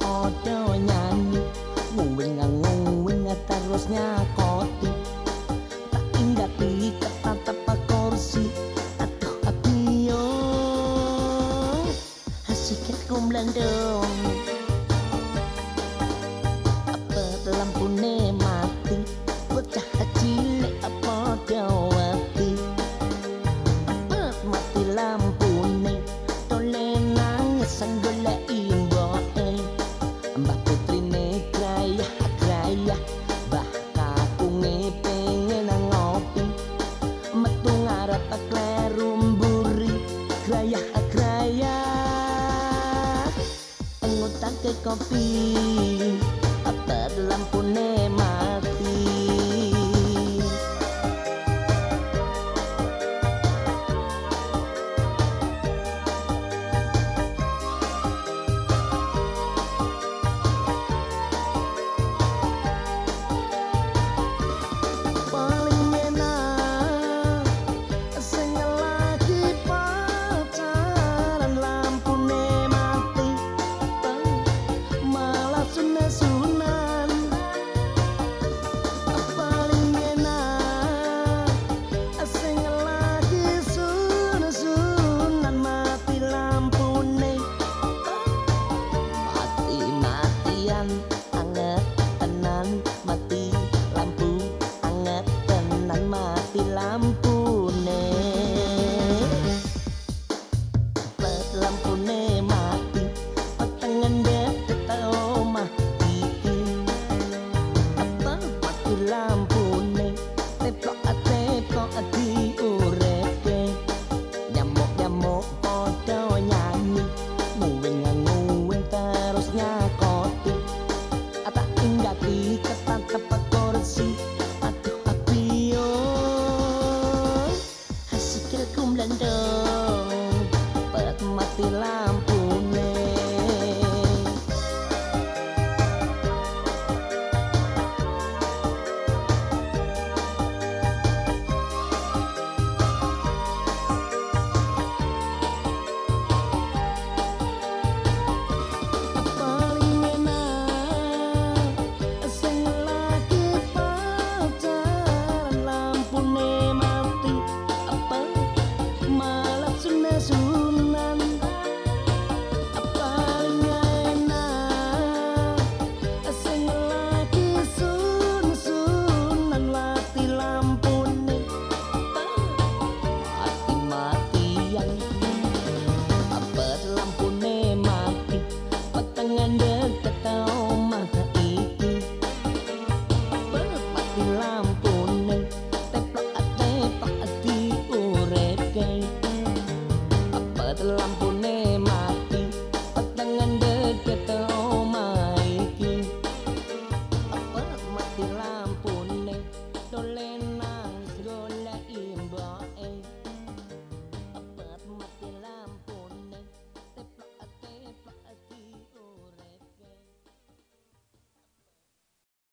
ojo nyanyi Nguwing nga nguwing terus nyakoti Tak ingat ikat kraya kraya ngutake kopi apa silam teplok teplok diureke apa lampune